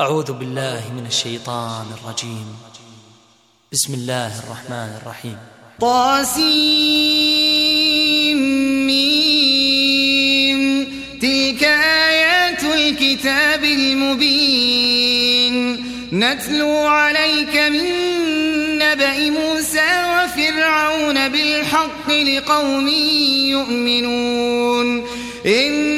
أعوذ بالله من الشيطان الرجيم. بسم الله الرحمن الرحيم. طاسيم تلك آيات الكتاب المبين. نتلو عليك من نبأ موسى وفرعون بالحق لقوم يؤمنون. إن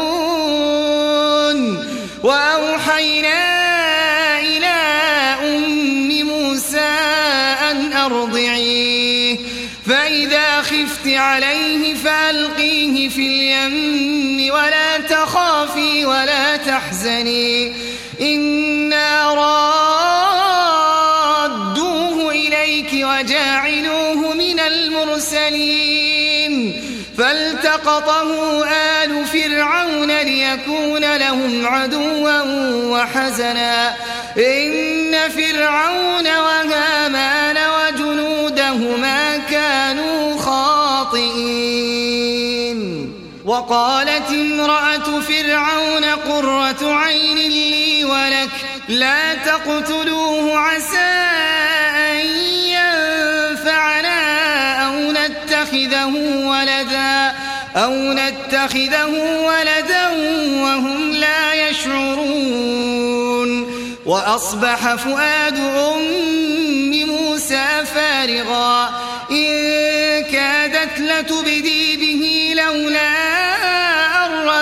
في اليم ولا تخافي ولا تحزني. إنا رادوه إليك وجاعلوه من المرسلين. فالتقطه آل فرعون ليكون لهم عدوا وحزنا. إن فرعون وهامان وجنودهما كانوا وقالت امرأة فرعون قرة عين لي ولك لا تقتلوه عسى أن ينفعنا أو نتخذه ولدا أو نتخذه ولدا وهم لا يشعرون. وأصبح فؤاد أم موسى فارغا إن كادت لتبدي به لولا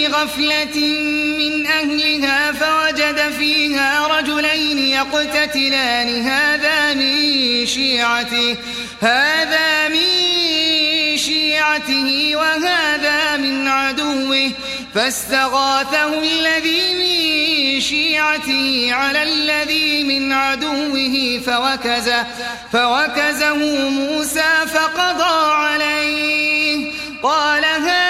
حين غفلة من أهلها فوجد فيها رجلين يقتتلان. هذا من شيعته هذا من شيعته وهذا من عدوه. فاستغاثه الذي من شيعته على الذي من عدوه. فوكزه فوكزه موسى فقضى عليه. قال هذا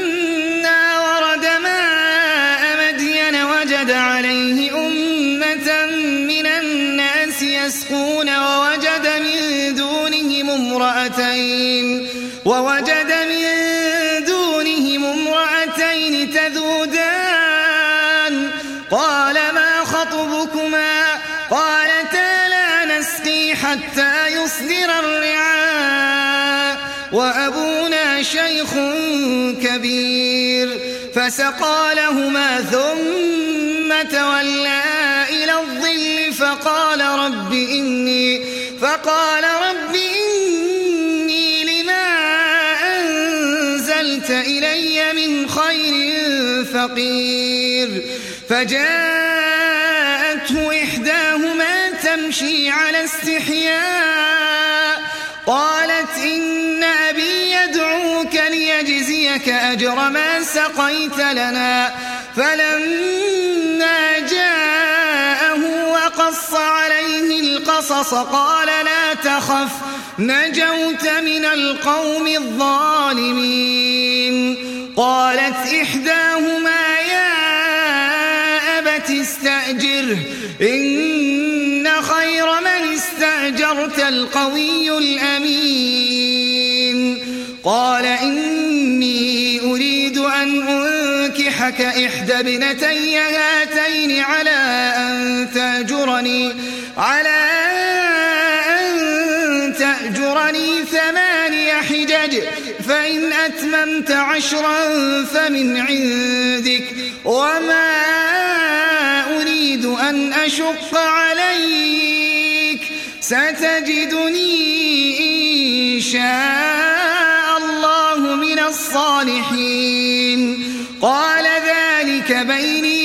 كبير فسقى لهما ثم تولى إلى الظل فقال رب إني فقال رب إني لما أنزلت إلي من خير فقير فجاءته إحداهما تمشي على استحياء ليجزيك أجر ما سقيت لنا. فلما جاءه وقص عليه القصص قال لا تخف نجوت من القوم الظالمين. قالت إحداهما يا أبت استأجره إن خير من استأجرت القوي الأمين. قال إني أنكحك إحدى ابنتي هاتين على أن تأجرني على أن تأجرني ثماني حجج فإن أتممت عشرا فمن عندك وما أريد أن أشق عليك ستجدني إن شاء الله من الصالحين. قال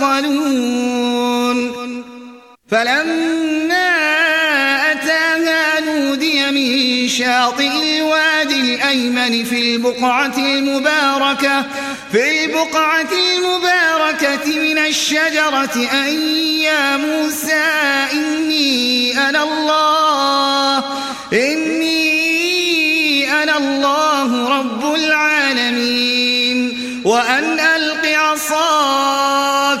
تصطلون فلما أتاها نودي من شاطئ الوادي الأيمن في البقعة المباركة في البقعة المباركة من الشجرة أن يا موسى إني أنا الله إني أنا الله رب العالمين وأن ألق عصاك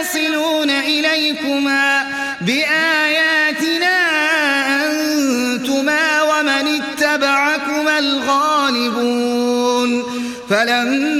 يصلون إليكما بآياتنا أنتما ومن اتبعكما الغالبون. فلما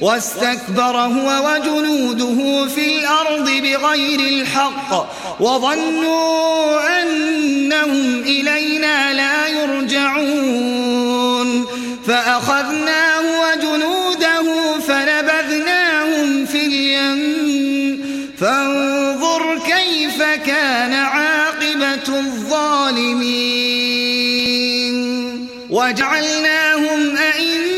واستكبر هو وجنوده في الأرض بغير الحق وظنوا أنهم إلينا لا يرجعون فأخذناه وجنوده فنبذناهم في اليم. فانظر كيف كان عاقبة الظالمين. وجعلناهم أئمة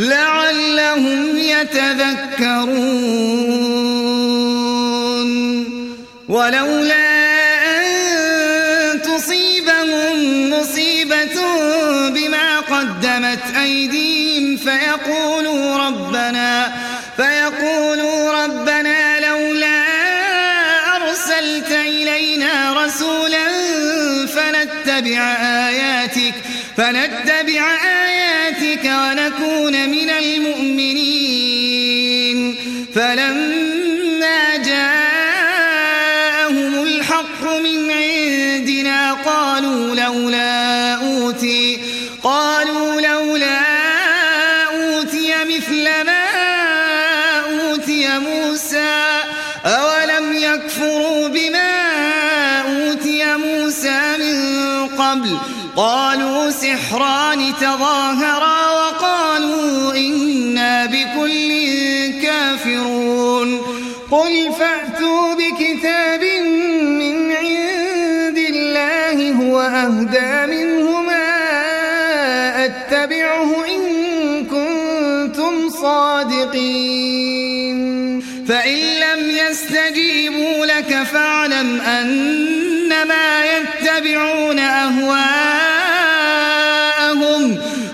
لعلهم يتذكرون ولولا أن تصيبهم مصيبة بما قدمت أيديهم فيقولوا ربنا فيقولوا ربنا لولا أرسلت إلينا رسولا فنتبع آياتك فنتبع آياتك فلما جاءهم الحق من عندنا قالوا لولا أوتي قالوا لولا أوتي مثل ما أوتي موسى أولم يكفروا بما أوتي موسى من قبل؟ قالوا سحران تظاهرا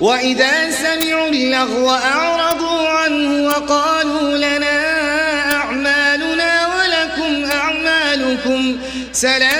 وإذا سمعوا اللغو أعرضوا عنه وقالوا لنا أعمالنا ولكم أعمالكم سلام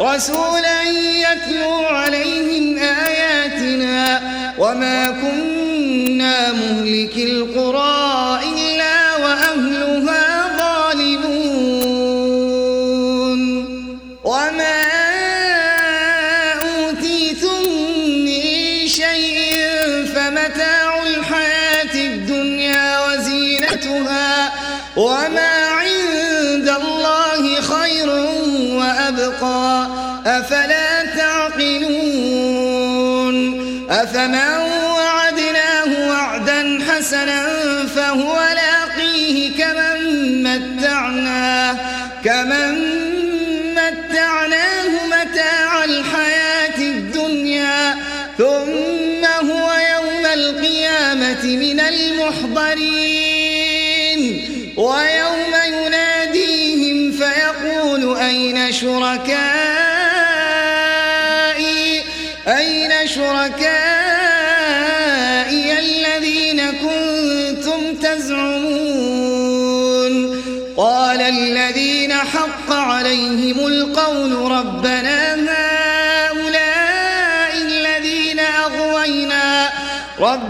رسولا يتلو عليهم آياتنا وما كنا مهلك القرى إلا تعقلون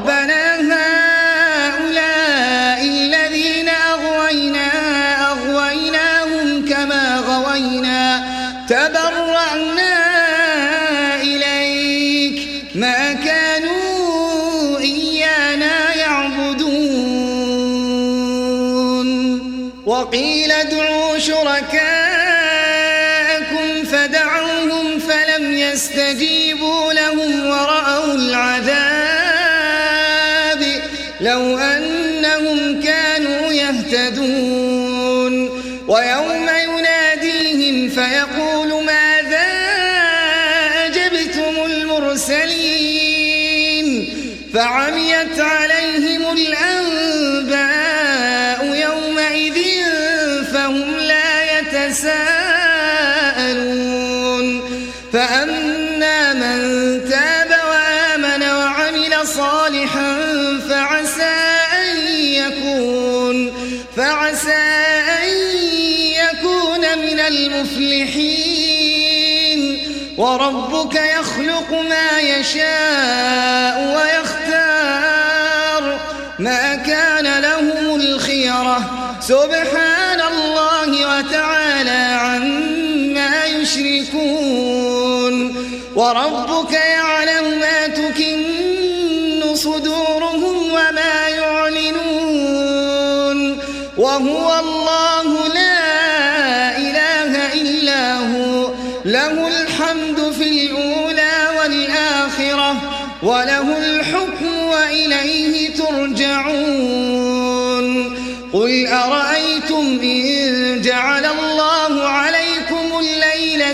ربنا هؤلاء المفلحين وربك يخلق ما يشاء ويختار ما كان لهم الخيرة. سبحان الله وتعالى عما يشركون. وربك يعلم ما تكن صدورهم وما يعلنون. وهو الله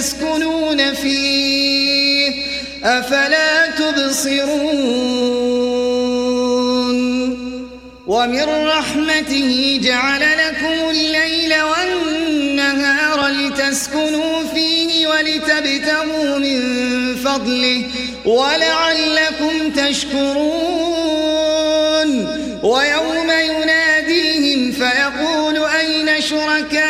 تسكنون فيه أفلا تبصرون؟ ومن رحمته جعل لكم الليل والنهار لتسكنوا فيه ولتبتغوا من فضله ولعلكم تشكرون. ويوم يناديهم فيقول أين شركائي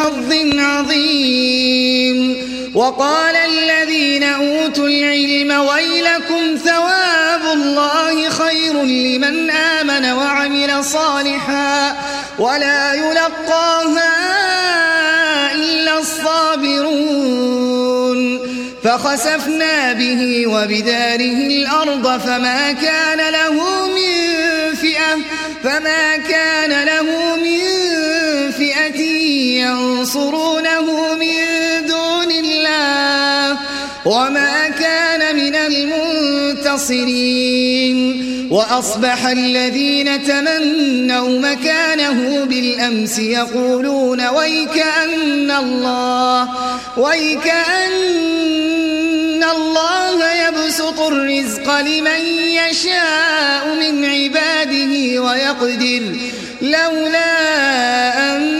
حظ عظيم. وقال الذين أوتوا العلم ويلكم ثواب الله خير لمن آمن وعمل صالحا ولا يلقاها إلا الصابرون. فخسفنا به وبداره الأرض فما كان له من فئة فما كان له ينصرونه من دون الله وما كان من المنتصرين وأصبح الذين تمنوا مكانه بالأمس يقولون ويكأن الله ويكأن الله يبسط الرزق لمن يشاء من عباده ويقدر لولا أن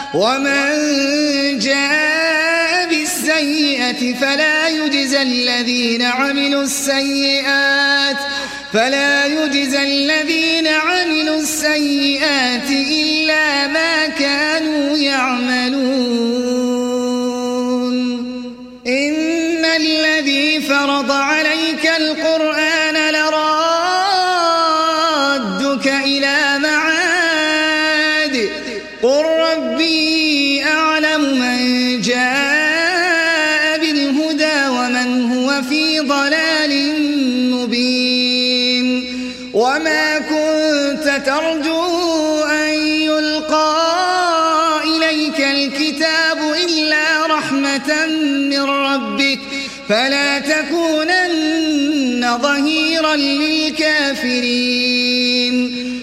ومن جاء بالسيئة فلا يجزى الذين عملوا السيئات فلا يجزى الذين عملوا السيئات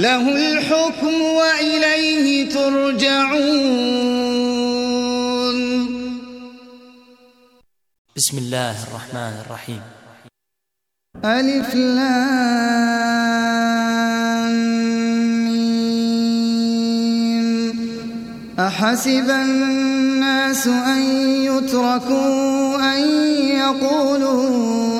له الحكم وإليه ترجعون بسم الله الرحمن الرحيم ألف لام ميم. أحسب الناس أن يتركوا أن يقولوا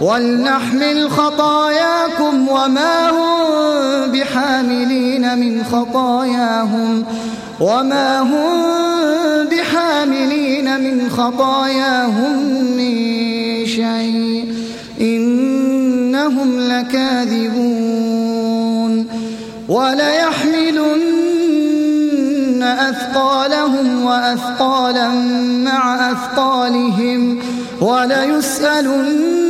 ولنحمل خطاياكم وما هم بحاملين من خطاياهم وما هم بحاملين من خطاياهم من شيء إنهم لكاذبون وليحملن أثقالهم وأثقالا مع أثقالهم وليسألن